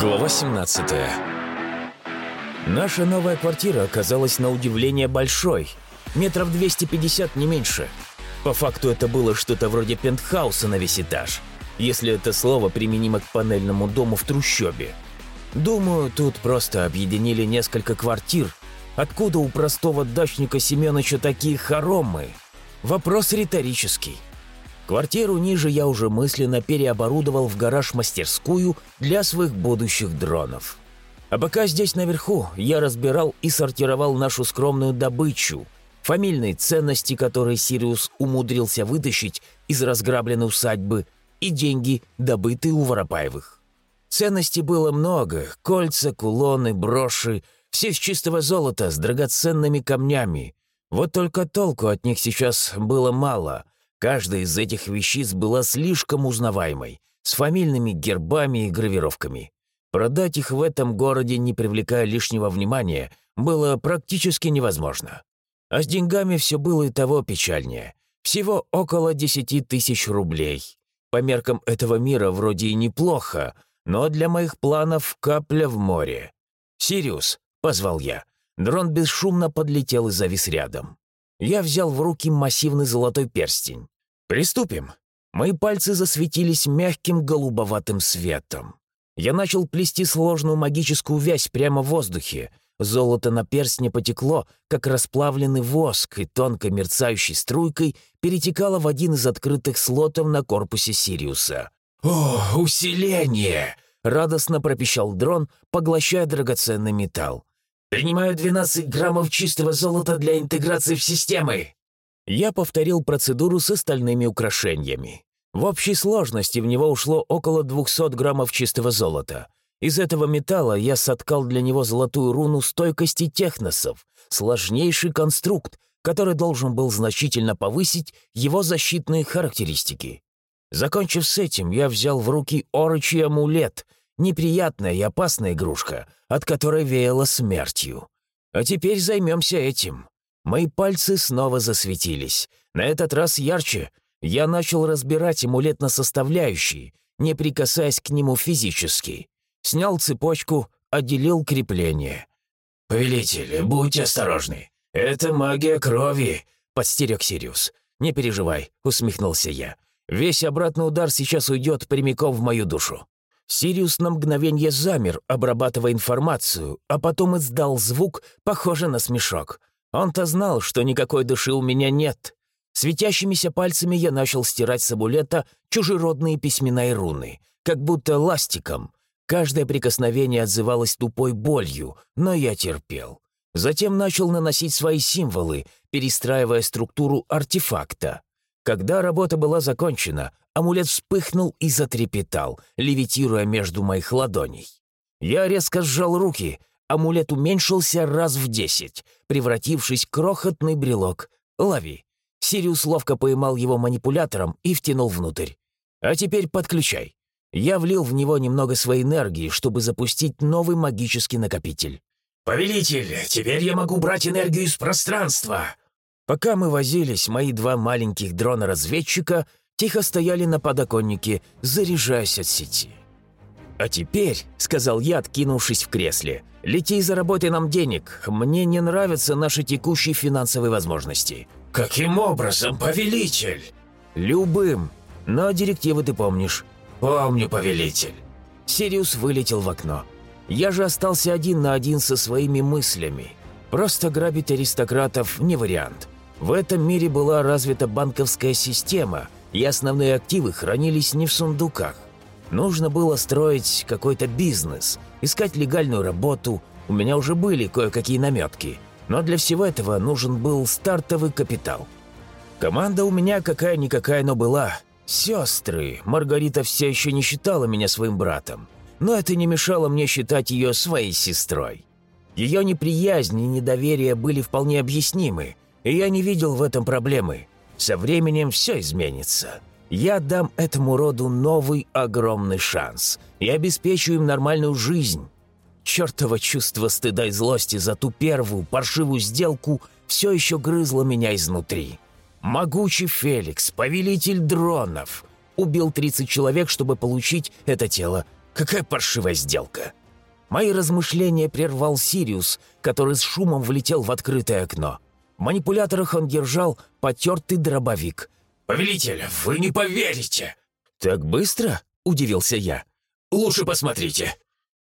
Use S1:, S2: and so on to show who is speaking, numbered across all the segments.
S1: Глава 17 Наша новая квартира оказалась на удивление большой. Метров 250, не меньше. По факту это было что-то вроде пентхауса на весь этаж, если это слово применимо к панельному дому в трущобе. Думаю, тут просто объединили несколько квартир. Откуда у простого дачника Семеновича такие хоромы? Вопрос риторический. Квартиру ниже я уже мысленно переоборудовал в гараж-мастерскую для своих будущих дронов. А пока здесь наверху я разбирал и сортировал нашу скромную добычу, фамильные ценности, которые Сириус умудрился вытащить из разграбленной усадьбы, и деньги, добытые у Воропаевых. Ценностей было много – кольца, кулоны, броши, все из чистого золота с драгоценными камнями. Вот только толку от них сейчас было мало – Каждая из этих вещиц была слишком узнаваемой, с фамильными гербами и гравировками. Продать их в этом городе, не привлекая лишнего внимания, было практически невозможно. А с деньгами все было и того печальнее. Всего около десяти тысяч рублей. По меркам этого мира вроде и неплохо, но для моих планов капля в море. «Сириус», — позвал я. Дрон бесшумно подлетел и завис рядом. Я взял в руки массивный золотой перстень. «Приступим». Мои пальцы засветились мягким голубоватым светом. Я начал плести сложную магическую вязь прямо в воздухе. Золото на перстне потекло, как расплавленный воск, и тонкой мерцающей струйкой перетекало в один из открытых слотов на корпусе Сириуса. «О, усиление!» — радостно пропищал дрон, поглощая драгоценный металл. «Принимаю 12 граммов чистого золота для интеграции в системы!» Я повторил процедуру с остальными украшениями. В общей сложности в него ушло около 200 граммов чистого золота. Из этого металла я соткал для него золотую руну стойкости техносов, сложнейший конструкт, который должен был значительно повысить его защитные характеристики. Закончив с этим, я взял в руки орочий амулет, неприятная и опасная игрушка, от которой веяло смертью. А теперь займемся этим. Мои пальцы снова засветились. На этот раз ярче. Я начал разбирать амулет на составляющие, не прикасаясь к нему физически. Снял цепочку, отделил крепление. «Повелитель, будьте осторожны. Это магия крови», — подстерег Сириус. «Не переживай», — усмехнулся я. «Весь обратный удар сейчас уйдет прямиком в мою душу». Сириус на мгновение замер, обрабатывая информацию, а потом издал звук, похожий на смешок — он-то знал, что никакой души у меня нет. Светящимися пальцами я начал стирать с амулета чужеродные письмена и руны, как будто ластиком. Каждое прикосновение отзывалось тупой болью, но я терпел. Затем начал наносить свои символы, перестраивая структуру артефакта. Когда работа была закончена, амулет вспыхнул и затрепетал, левитируя между моих ладоней. Я резко сжал руки — амулет уменьшился раз в десять, превратившись в крохотный брелок. «Лови». Сириус ловко поймал его манипулятором и втянул внутрь. «А теперь подключай». Я влил в него немного своей энергии, чтобы запустить новый магический накопитель. «Повелитель, теперь я могу брать энергию из пространства!» Пока мы возились, мои два маленьких дрона-разведчика тихо стояли на подоконнике, заряжаясь от сети. «А теперь», — сказал я, откинувшись в кресле, — «лети и заработай нам денег. Мне не нравятся наши текущие финансовые возможности».
S2: «Каким образом, повелитель?»
S1: «Любым. Но директивы ты помнишь».
S2: «Помню, повелитель».
S1: Сириус вылетел в окно. Я же остался один на один со своими мыслями. Просто грабить аристократов не вариант. В этом мире была развита банковская система, и основные активы хранились не в сундуках. Нужно было строить какой-то бизнес, искать легальную работу. У меня уже были кое-какие наметки. Но для всего этого нужен был стартовый капитал. Команда у меня какая-никакая, но была. Сестры. Маргарита все еще не считала меня своим братом. Но это не мешало мне считать ее своей сестрой. Ее неприязнь и недоверие были вполне объяснимы, и я не видел в этом проблемы. Со временем все изменится. Я дам этому роду новый огромный шанс и обеспечу им нормальную жизнь. Чертово чувство стыда и злости за ту первую паршивую сделку все еще грызло меня изнутри. Могучий Феликс, повелитель дронов, убил 30 человек, чтобы получить это тело. Какая паршивая сделка!» Мои размышления прервал Сириус, который с шумом влетел в открытое окно. В манипуляторах он держал потертый дробовик.
S2: «Повелитель, вы не поверите!»
S1: «Так быстро?» — удивился я.
S2: «Лучше посмотрите!»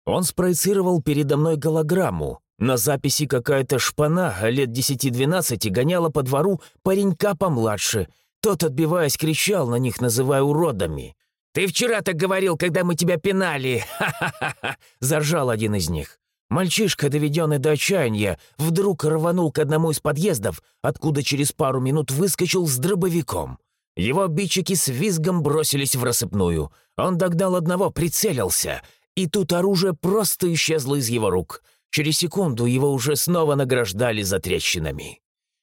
S1: Он спроецировал передо мной голограмму. На записи какая-то шпана лет 10-12 гоняла по двору паренька помладше. Тот, отбиваясь, кричал на них, называя уродами. «Ты вчера так говорил, когда мы тебя пинали!» «Ха-ха-ха!» — заржал один из них. Мальчишка, доведенный до отчаяния, вдруг рванул к одному из подъездов, откуда через пару минут выскочил с дробовиком. Его обидчики с визгом бросились в рассыпную. Он догнал одного, прицелился, и тут оружие просто исчезло из его рук. Через секунду его уже снова награждали за трещинами.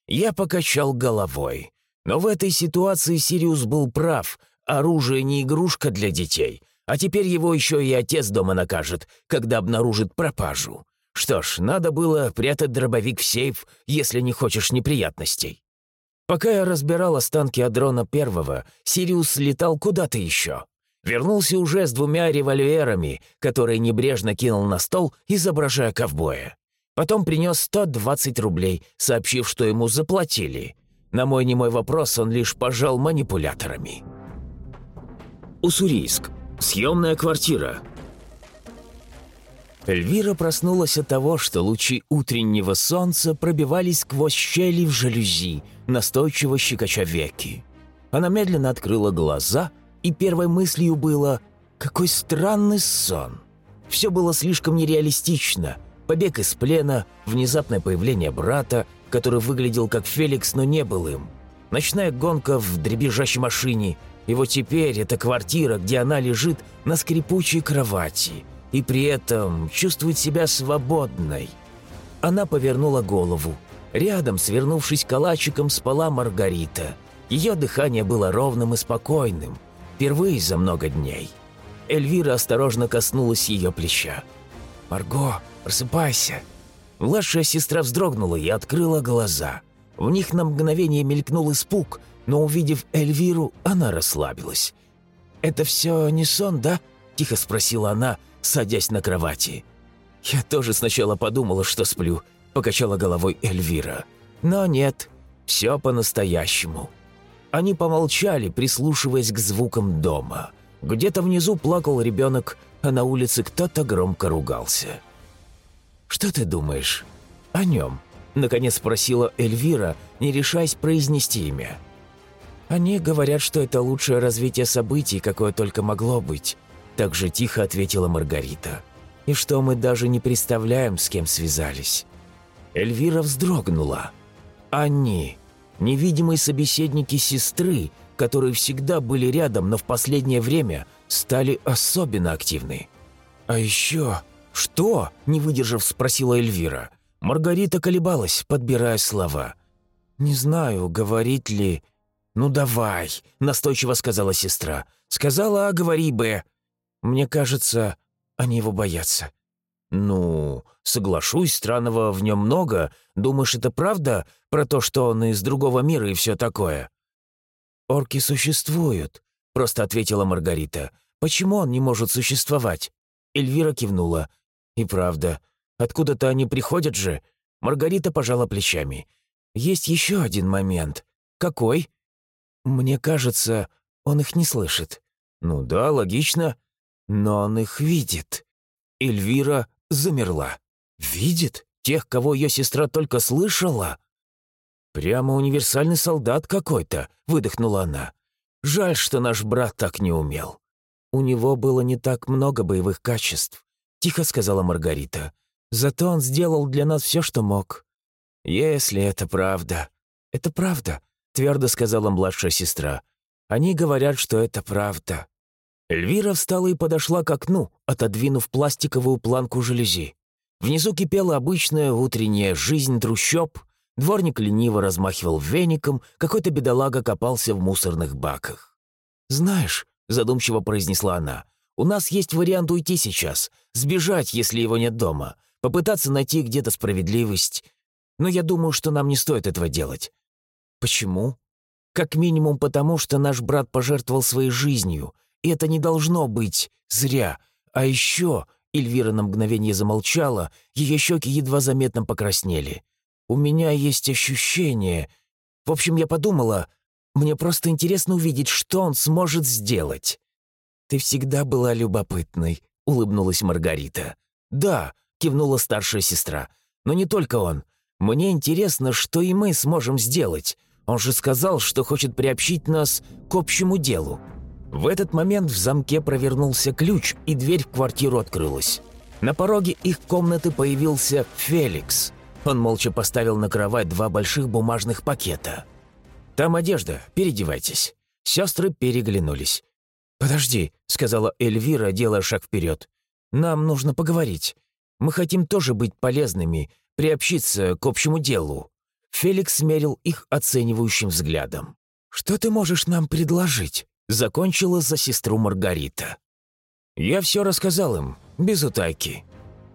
S1: Я покачал головой. Но в этой ситуации Сириус был прав. Оружие не игрушка для детей. А теперь его еще и отец дома накажет, когда обнаружит пропажу. Что ж, надо было прятать дробовик в сейф, если не хочешь неприятностей. Пока я разбирал останки Адрона Первого, Сириус летал куда-то еще. Вернулся уже с двумя револьверами, которые небрежно кинул на стол, изображая ковбоя. Потом принес 120 рублей, сообщив, что ему заплатили. На мой немой вопрос он лишь пожал манипуляторами. Уссурийск. Съемная квартира. Эльвира проснулась от того, что лучи утреннего солнца пробивались сквозь щели в жалюзи, настойчиво щекоча веки. Она медленно открыла глаза, и первой мыслью было «Какой странный сон!». Все было слишком нереалистично. Побег из плена, внезапное появление брата, который выглядел как Феликс, но не был им. Ночная гонка в дребезжащей машине. И вот теперь это квартира, где она лежит на скрипучей кровати – и при этом чувствует себя свободной. Она повернула голову. Рядом, свернувшись калачиком, спала Маргарита. Ее дыхание было ровным и спокойным. Впервые за много дней. Эльвира осторожно коснулась ее плеча. «Марго, просыпайся!» Младшая сестра вздрогнула и открыла глаза. В них на мгновение мелькнул испуг, но, увидев Эльвиру, она расслабилась. «Это все не сон, да?» – тихо спросила она, садясь на кровати. «Я тоже сначала подумала, что сплю», – покачала головой Эльвира. «Но нет, все по-настоящему». Они помолчали, прислушиваясь к звукам дома. Где-то внизу плакал ребенок, а на улице кто-то громко ругался. «Что ты думаешь о нем?» – наконец спросила Эльвира, не решаясь произнести имя. «Они говорят, что это лучшее развитие событий, какое только могло быть», так же тихо ответила Маргарита. «И что мы даже не представляем, с кем связались». Эльвира вздрогнула. «Они, невидимые собеседники сестры, которые всегда были рядом, но в последнее время стали особенно активны. А еще...» «Что?» – не выдержав, спросила Эльвира. Маргарита колебалась, подбирая слова. «Не знаю, говорить ли...» «Ну давай», – настойчиво сказала сестра. «Сказала, а говори бы». Мне кажется, они его боятся». «Ну, соглашусь, странного в нем много. Думаешь, это правда про то, что он из другого мира и все такое?» «Орки существуют», — просто ответила Маргарита. «Почему он не может существовать?» Эльвира кивнула. «И правда. Откуда-то они приходят же?» Маргарита пожала плечами. «Есть еще один момент. Какой?» «Мне кажется, он их не слышит». «Ну да, логично. Но он их видит. Эльвира замерла. Видит? Тех, кого ее сестра только слышала? «Прямо универсальный солдат какой-то», — выдохнула она. «Жаль, что наш брат так не умел. У него было не так много боевых качеств», — тихо сказала Маргарита. «Зато он сделал для нас все, что мог». «Если это правда». «Это правда», — твердо сказала младшая сестра. «Они говорят, что это правда». Эльвира встала и подошла к окну, отодвинув пластиковую планку жалюзи. Внизу кипела обычная утренняя жизнь трущоб, дворник лениво размахивал веником, какой-то бедолага копался в мусорных баках. «Знаешь», — задумчиво произнесла она, — «у нас есть вариант уйти сейчас, сбежать, если его нет дома, попытаться найти где-то справедливость. Но я думаю, что нам не стоит этого делать». «Почему?» «Как минимум потому, что наш брат пожертвовал своей жизнью, это не должно быть зря. А еще Эльвира на мгновение замолчала, ее щеки едва заметно покраснели. «У меня есть ощущение... В общем, я подумала, мне просто интересно увидеть, что он сможет сделать». «Ты всегда была любопытной», — улыбнулась Маргарита. «Да», — кивнула старшая сестра. «Но не только он. Мне интересно, что и мы сможем сделать. Он же сказал, что хочет приобщить нас к общему делу». В этот момент в замке провернулся ключ, и дверь в квартиру открылась. На пороге их комнаты появился Феликс. Он молча поставил на кровать два больших бумажных пакета. «Там одежда, переодевайтесь». Сестры переглянулись. «Подожди», — сказала Эльвира, делая шаг вперед. «Нам нужно поговорить. Мы хотим тоже быть полезными, приобщиться к общему делу». Феликс смерил их оценивающим взглядом. «Что ты можешь нам предложить?» Закончила за сестру Маргарита. Я все рассказал им, без утайки.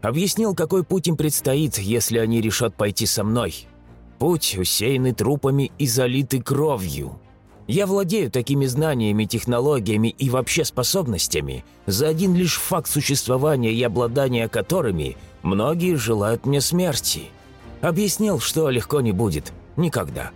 S1: Объяснил, какой путь им предстоит, если они решат пойти со мной. Путь, усеянный трупами и залитый кровью. Я владею такими знаниями, технологиями и вообще способностями, за один лишь факт существования и обладания которыми многие желают мне смерти. Объяснил, что легко не будет. Никогда.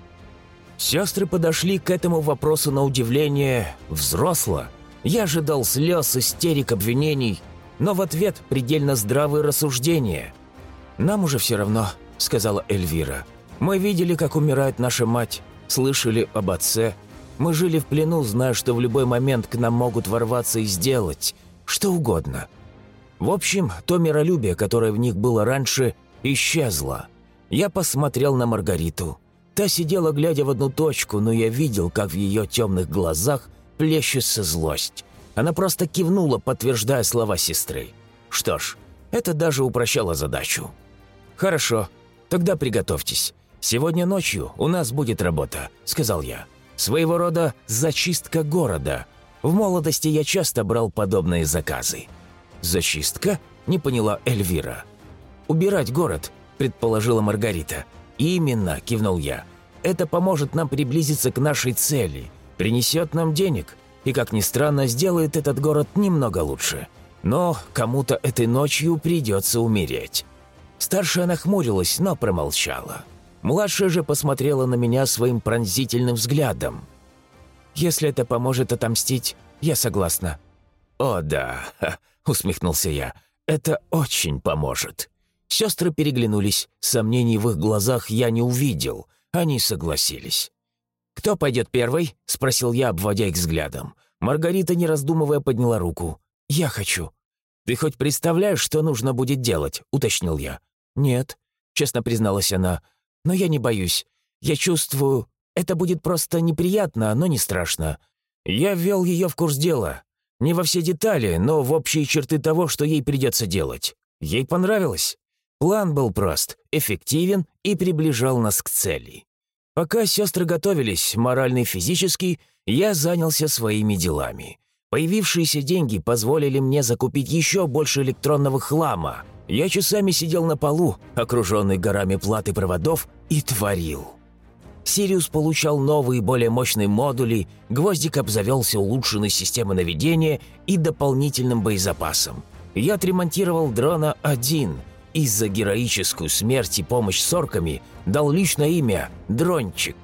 S1: Сестры подошли к этому вопросу на удивление взросло. Я ожидал слез, истерик, обвинений, но в ответ предельно здравые рассуждения. «Нам уже все равно», — сказала Эльвира. «Мы видели, как умирает наша мать, слышали об отце. Мы жили в плену, зная, что в любой момент к нам могут ворваться и сделать что угодно. В общем, то миролюбие, которое в них было раньше, исчезло. Я посмотрел на Маргариту. Та сидела, глядя в одну точку, но я видел, как в ее темных глазах плещется злость. Она просто кивнула, подтверждая слова сестры. Что ж, это даже упрощало задачу. «Хорошо, тогда приготовьтесь. Сегодня ночью у нас будет работа», — сказал я. «Своего рода зачистка города. В молодости я часто брал подобные заказы». «Зачистка?» — не поняла Эльвира. «Убирать город», — предположила Маргарита. «Именно», – кивнул я. «Это поможет нам приблизиться к нашей цели, принесет нам денег и, как ни странно, сделает этот город немного лучше. Но кому-то этой ночью придется умереть». Старшая нахмурилась, но промолчала. Младшая же посмотрела на меня своим пронзительным взглядом. «Если это поможет отомстить, я согласна». «О да», — усмехнулся я, — «это очень поможет». Сестры переглянулись, сомнений в их глазах я не увидел, они согласились. «Кто пойдет первый?» — спросил я, обводя их взглядом. Маргарита, не раздумывая, подняла руку. «Я хочу». «Ты хоть представляешь, что нужно будет делать?» — уточнил я. «Нет», — честно призналась она. «Но я не боюсь. Я чувствую, это будет просто неприятно, но не страшно. Я ввел ее в курс дела. Не во все детали, но в общие черты того, что ей придется делать. Ей понравилось. План был прост, эффективен и приближал нас к цели. Пока сестры готовились, морально и физически, я занялся своими делами. Появившиеся деньги позволили мне закупить еще больше электронного хлама. Я часами сидел на полу, окруженный горами плат и проводов, и творил. Сириус получал новые, более мощные модули, Гвоздик обзавелся улучшенной системой наведения и дополнительным боезапасом. Я отремонтировал дрона один и за героическую смерть и помощь с орками дал личное имя Дрончик.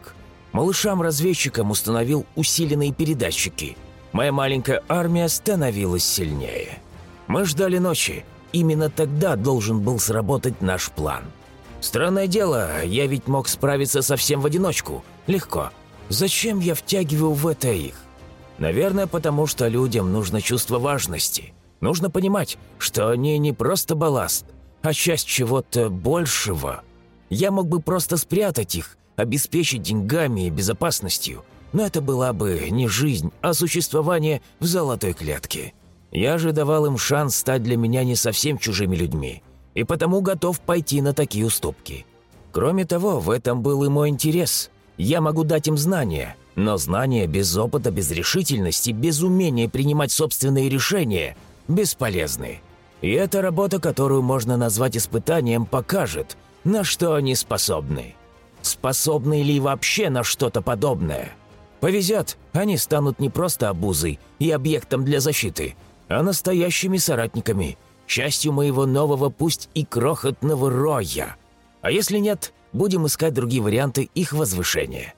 S1: Малышам-разведчикам установил усиленные передатчики. Моя маленькая армия становилась сильнее. Мы ждали ночи. Именно тогда должен был сработать наш план. Странное дело, я ведь мог справиться совсем в одиночку. Легко. Зачем я втягиваю в это их? Наверное, потому что людям нужно чувство важности. Нужно понимать, что они не просто балласт, а часть чего-то большего. Я мог бы просто спрятать их, обеспечить деньгами и безопасностью, но это была бы не жизнь, а существование в золотой клетке. Я же давал им шанс стать для меня не совсем чужими людьми, и потому готов пойти на такие уступки. Кроме того, в этом был и мой интерес. Я могу дать им знания, но знания без опыта, без решительности, без умения принимать собственные решения бесполезны. И эта работа, которую можно назвать испытанием, покажет, на что они способны. Способны ли вообще на что-то подобное? Повезет, они станут не просто обузой и объектом для защиты, а настоящими соратниками, частью моего нового, пусть и крохотного роя. А если нет, будем искать другие варианты их возвышения.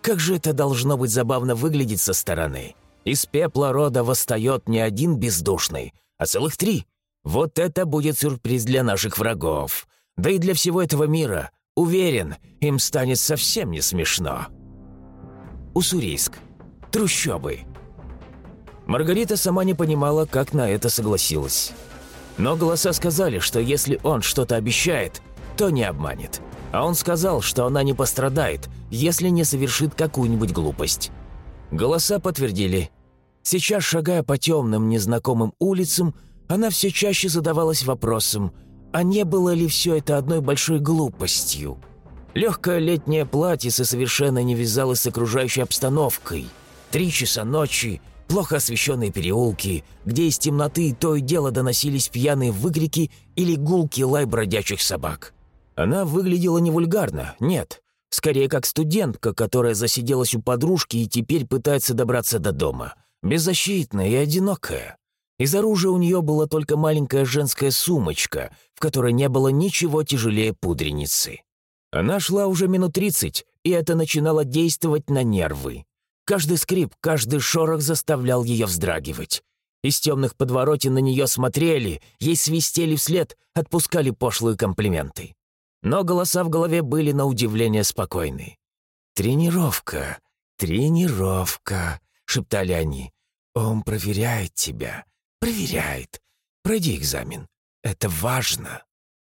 S1: Как же это должно быть забавно выглядеть со стороны. Из пепла рода восстает не один бездушный, а целых три. Вот это будет сюрприз для наших врагов. Да и для всего этого мира. Уверен, им станет совсем не смешно. Уссурийск. Трущобы. Маргарита сама не понимала, как на это согласилась. Но голоса сказали, что если он что-то обещает, то не обманет. А он сказал, что она не пострадает, если не совершит какую-нибудь глупость. Голоса подтвердили. Сейчас, шагая по темным, незнакомым улицам, она все чаще задавалась вопросом, а не было ли все это одной большой глупостью? Легкое летнее платье совершенно не вязалось с окружающей обстановкой. Три часа ночи, плохо освещенные переулки, где из темноты то и дело доносились пьяные выкрики или гулки лай бродячих собак. Она выглядела не вульгарно, нет. Скорее, как студентка, которая засиделась у подружки и теперь пытается добраться до дома. Беззащитная и одинокая. Из оружия у нее была только маленькая женская сумочка, в которой не было ничего тяжелее пудреницы. Она шла уже минут тридцать, и это начинало действовать на нервы. Каждый скрип, каждый шорох заставлял ее вздрагивать. Из темных подворотен на нее смотрели, ей свистели вслед, отпускали пошлые комплименты. Но голоса в голове были на удивление спокойны. «Тренировка, тренировка», — шептали они. «Он проверяет тебя, проверяет. Пройди экзамен. Это важно».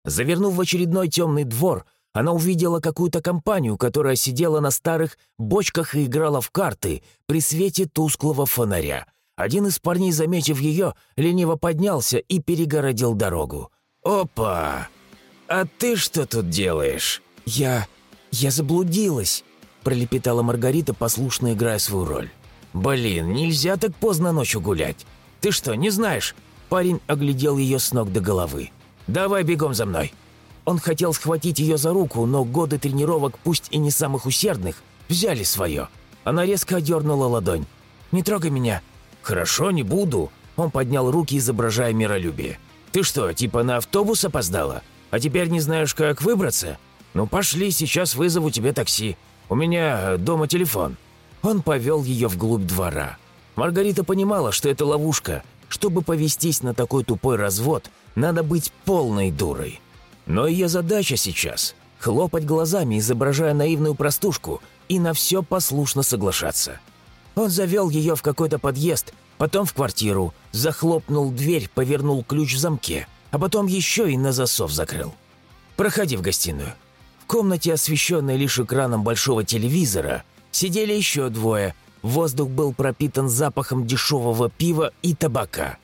S1: Завернув в очередной темный двор, она увидела какую-то компанию, которая сидела на старых бочках и играла в карты при свете тусклого фонаря. Один из парней, заметив ее, лениво поднялся и перегородил дорогу. «Опа! А ты что тут делаешь?» «Я... я заблудилась», — пролепетала Маргарита, послушно играя свою роль. «Блин, нельзя так поздно ночью гулять. Ты что, не знаешь?» Парень оглядел ее с ног до головы. «Давай бегом за мной». Он хотел схватить ее за руку, но годы тренировок, пусть и не самых усердных, взяли свое. Она резко одернула ладонь. «Не трогай меня». «Хорошо, не буду». Он поднял руки, изображая миролюбие. «Ты что, типа на автобус опоздала? А теперь не знаешь, как выбраться? Ну пошли, сейчас вызову тебе такси. У меня дома телефон». Он повел ее вглубь двора. Маргарита понимала, что это ловушка. Чтобы повестись на такой тупой развод, надо быть полной дурой. Но ее задача сейчас – хлопать глазами, изображая наивную простушку, и на все послушно соглашаться. Он завел ее в какой-то подъезд, потом в квартиру, захлопнул дверь, повернул ключ в замке, а потом еще и на засов закрыл. «Проходи в гостиную». В комнате, освещенной лишь экраном большого телевизора, сидели еще двое. Воздух был пропитан запахом дешевого пива и табака.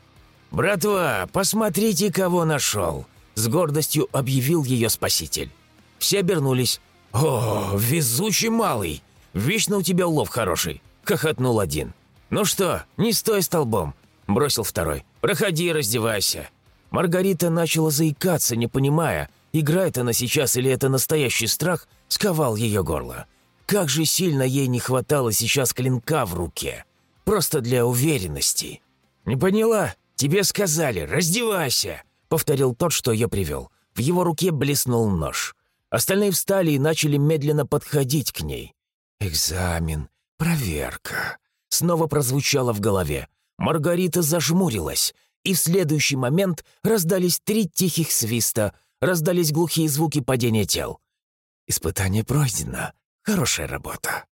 S1: «Братва, посмотрите, кого нашел!» с гордостью объявил ее спаситель. Все обернулись. «О, везучий малый! Вечно у тебя улов хороший!» — хохотнул один. «Ну что, не стой столбом!» — бросил второй. «Проходи, раздевайся!» Маргарита начала заикаться, не понимая, играет она сейчас или это настоящий страх, сковал ее горло. Как же сильно ей не хватало сейчас клинка в руке. Просто для уверенности. «Не поняла? Тебе сказали, раздевайся!» повторил тот, что я привел. В его руке блеснул нож. Остальные встали и начали медленно подходить к ней. «Экзамен, проверка», — снова прозвучало в голове. Маргарита зажмурилась, и в следующий момент раздались три тихих свиста, раздались глухие звуки падения тел. «Испытание пройдено. Хорошая работа».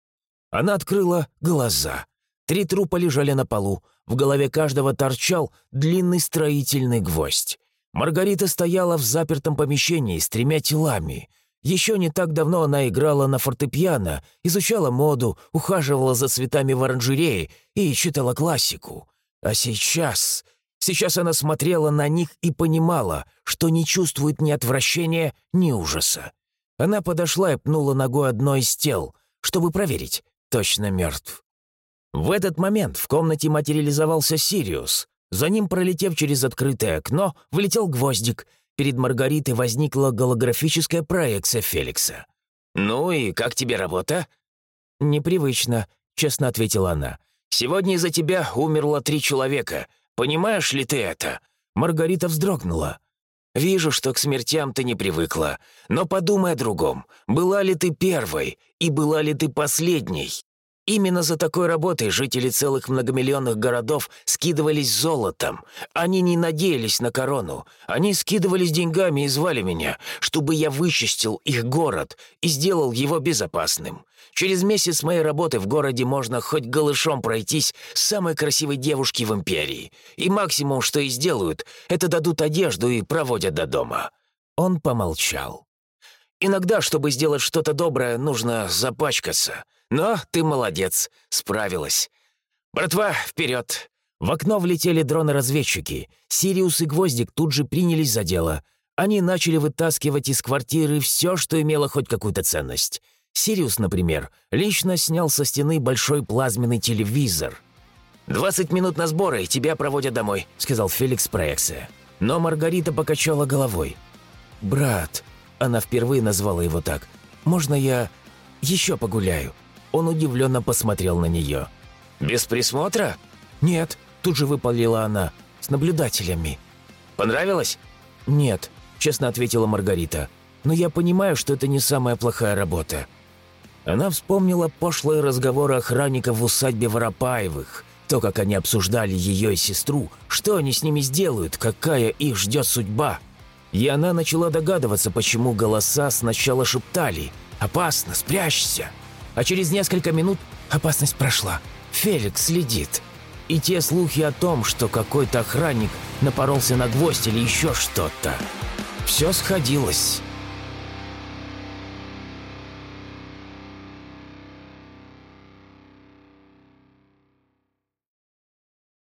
S1: Она открыла глаза. Три трупа лежали на полу. В голове каждого торчал длинный строительный гвоздь. Маргарита стояла в запертом помещении с тремя телами. Еще не так давно она играла на фортепиано, изучала моду, ухаживала за цветами в оранжерее и читала классику. А сейчас... Сейчас она смотрела на них и понимала, что не чувствует ни отвращения, ни ужаса. Она подошла и пнула ногой одно из тел, чтобы проверить, точно мертв. В этот момент в комнате материализовался Сириус. За ним, пролетев через открытое окно, влетел гвоздик. Перед Маргаритой возникла голографическая проекция Феликса. «Ну и как тебе работа?» «Непривычно», — честно ответила она. «Сегодня из-за тебя умерло три человека. Понимаешь ли ты это?» Маргарита вздрогнула. «Вижу, что к смертям ты не привыкла. Но подумай о другом. Была ли ты первой? И была ли ты последней? Именно за такой работой жители целых многомиллионных городов скидывались золотом. Они не надеялись на корону. Они скидывались деньгами и звали меня, чтобы я вычистил их город и сделал его безопасным. Через месяц моей работы в городе можно хоть голышом пройтись с самой красивой девушки в империи. И максимум, что и сделают, это дадут одежду и проводят до дома». Он помолчал. «Иногда, чтобы сделать что-то доброе, нужно запачкаться». Но ты молодец, справилась. Братва, вперед!» В окно влетели дроны-разведчики. Сириус и Гвоздик тут же принялись за дело. Они начали вытаскивать из квартиры все, что имело хоть какую-то ценность. Сириус, например, лично снял со стены большой плазменный телевизор. «Двадцать минут на сборы, тебя проводят домой», — сказал Феликс проекция. Но Маргарита покачала головой. «Брат», — она впервые назвала его так, — «можно я еще погуляю?» Он удивленно посмотрел на нее. «Без присмотра?» «Нет», — тут же выпалила она, — «с наблюдателями». «Понравилось?» «Нет», — честно ответила Маргарита. «Но я понимаю, что это не самая плохая работа». Она вспомнила пошлые разговоры охранников в усадьбе Воропаевых, то, как они обсуждали ее и сестру, что они с ними сделают, какая их ждет судьба. И она начала догадываться, почему голоса сначала шептали «Опасно, спрячься!» а через несколько минут опасность прошла. Феликс следит. И те слухи о том, что какой-то охранник напоролся на гвоздь или еще что-то. Все сходилось.